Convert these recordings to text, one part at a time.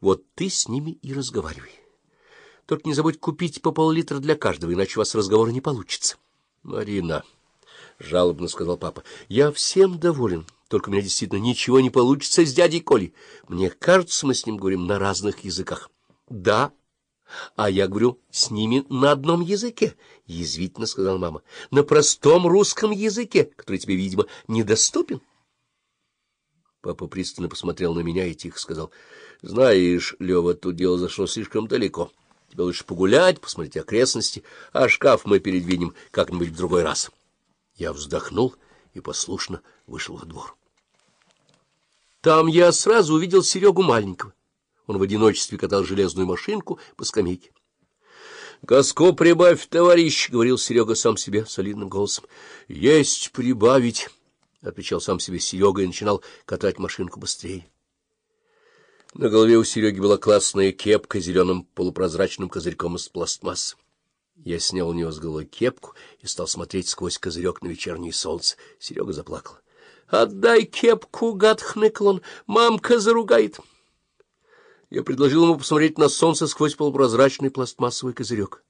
Вот ты с ними и разговаривай. Только не забудь купить по пол-литра для каждого, иначе у вас разговора не получится. — Марина, — жалобно сказал папа, — я всем доволен. Только у меня действительно ничего не получится с дядей Колей. Мне кажется, мы с ним говорим на разных языках. — Да, а я говорю с ними на одном языке, — язвительно сказала мама, — на простом русском языке, который тебе, видимо, недоступен. Папа пристально посмотрел на меня и тихо сказал, — Знаешь, Лева, тут дело зашло слишком далеко. — Тебе лучше погулять, посмотреть окрестности, а шкаф мы передвинем как-нибудь в другой раз. Я вздохнул и послушно вышел во двор. Там я сразу увидел Серегу маленького. Он в одиночестве катал железную машинку по скамейке. — Газку прибавь, товарищ, — говорил Серега сам себе солидным голосом. — Есть прибавить, — отвечал сам себе Серега и начинал катать машинку быстрее. На голове у Сереги была классная кепка с зеленым полупрозрачным козырьком из пластмассы. Я снял у него с головы кепку и стал смотреть сквозь козырек на вечернее солнце. Серега заплакал. — Отдай кепку, гад хныкал мамка заругает. Я предложил ему посмотреть на солнце сквозь полупрозрачный пластмассовый козырек.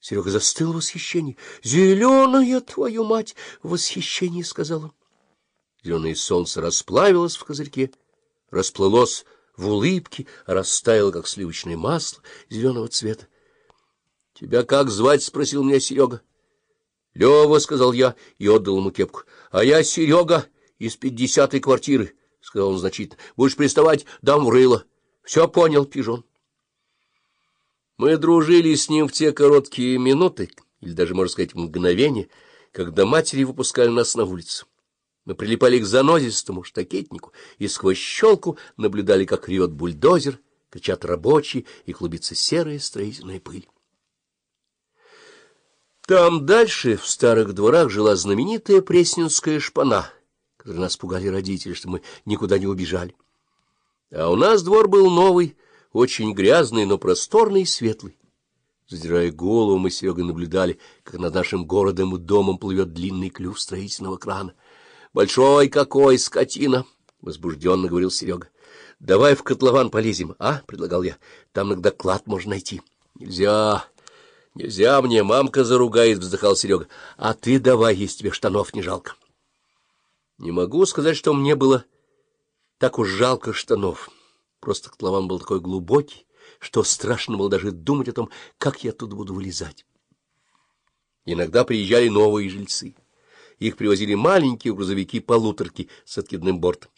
Серега застыл в восхищении. — Зеленая, твою мать! — в восхищении сказал он. Зеленое солнце расплавилось в козырьке, расплылось в улыбке, растаяло, как сливочное масло зеленого цвета. — Тебя как звать? — спросил меня Серега. — Лева, — сказал я и отдал ему кепку. — А я Серега из пятидесятой квартиры, — сказал он значительно. — Будешь приставать, дам в рыло. — Все понял, пижон. Мы дружили с ним в те короткие минуты, или даже, можно сказать, мгновения, когда матери выпускали нас на улицу. Мы прилипали к занозистому штакетнику и сквозь щелку наблюдали, как ревет бульдозер, кричат рабочие и клубится серая строительная пыль. Там дальше, в старых дворах, жила знаменитая пресненская шпана, которой нас пугали родители, что мы никуда не убежали. А у нас двор был новый, очень грязный, но просторный и светлый. Задирая голову, мы с Серегой наблюдали, как над нашим городом и домом плывет длинный клюв строительного крана — Большой какой, скотина! — возбужденно говорил Серега. — Давай в котлован полезем, а? — предлагал я. — Там иногда клад можно найти. — Нельзя, нельзя мне, мамка заругает, — вздыхал Серега. — А ты давай, если тебе штанов не жалко. Не могу сказать, что мне было так уж жалко штанов. Просто котлован был такой глубокий, что страшно было даже думать о том, как я оттуда буду вылезать. Иногда приезжали новые жильцы. Их привозили маленькие грузовики-полуторки с откидным бортом.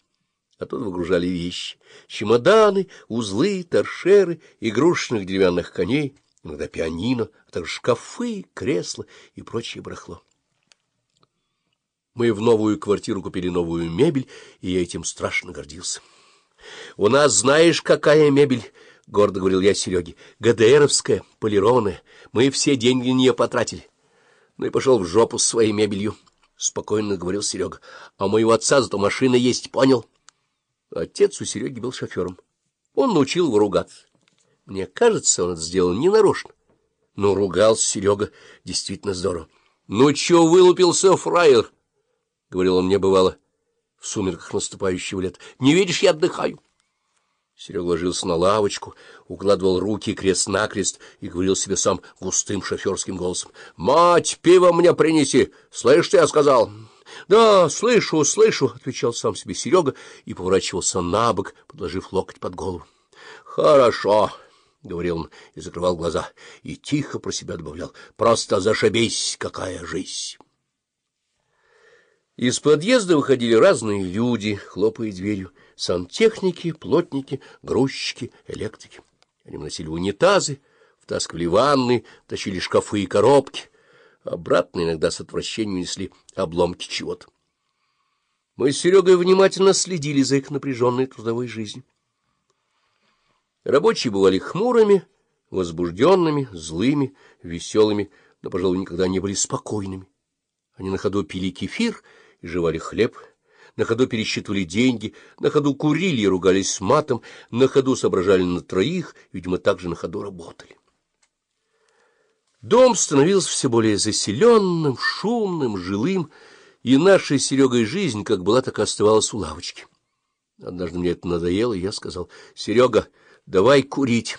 Оттуда выгружали вещи — чемоданы, узлы, торшеры, игрушечных деревянных коней, иногда пианино, а также шкафы, кресла и прочее барахло. Мы в новую квартиру купили новую мебель, и я этим страшно гордился. — У нас знаешь, какая мебель? — гордо говорил я Сереге. — ГДРовская, полированная. Мы все деньги на нее потратили. Ну и пошел в жопу с своей мебелью. — спокойно говорил Серега. — А у моего отца зато машина есть, понял? Отец у Сереги был шофером. Он научил его ругаться. Мне кажется, он это сделал ненарочно. Но ругался Серега действительно здорово. — Ну, чё вылупился, фраер? — говорил он мне бывало в сумерках наступающего лет. — Не видишь, я отдыхаю. Серега ложился на лавочку, укладывал руки крест-накрест и говорил себе сам густым шоферским голосом. — Мать, пиво мне принеси! Слышь, что я сказал? — Да, слышу, слышу, — отвечал сам себе Серега и поворачивался на бок, подложив локоть под голову. — Хорошо, — говорил он и закрывал глаза, и тихо про себя добавлял. — Просто зашибись, какая жизнь! Из подъезда выходили разные люди, хлопая дверью сантехники, плотники, грузчики, электрики. Они вносили унитазы, втаскивали ванны, тащили шкафы и коробки. Обратно иногда с отвращением несли обломки чего-то. Мы с Серегой внимательно следили за их напряженной трудовой жизнью. Рабочие бывали хмурыми, возбужденными, злыми, веселыми, но, пожалуй, никогда не были спокойными. Они на ходу пили кефир и жевали хлеб, на ходу пересчитывали деньги, на ходу курили и ругались с матом, на ходу соображали на троих, видимо, также на ходу работали. Дом становился все более заселенным, шумным, жилым, и наша с Серегой жизнь, как была, так и оставалась у лавочки. Однажды мне это надоело, и я сказал, — Серега, Давай курить.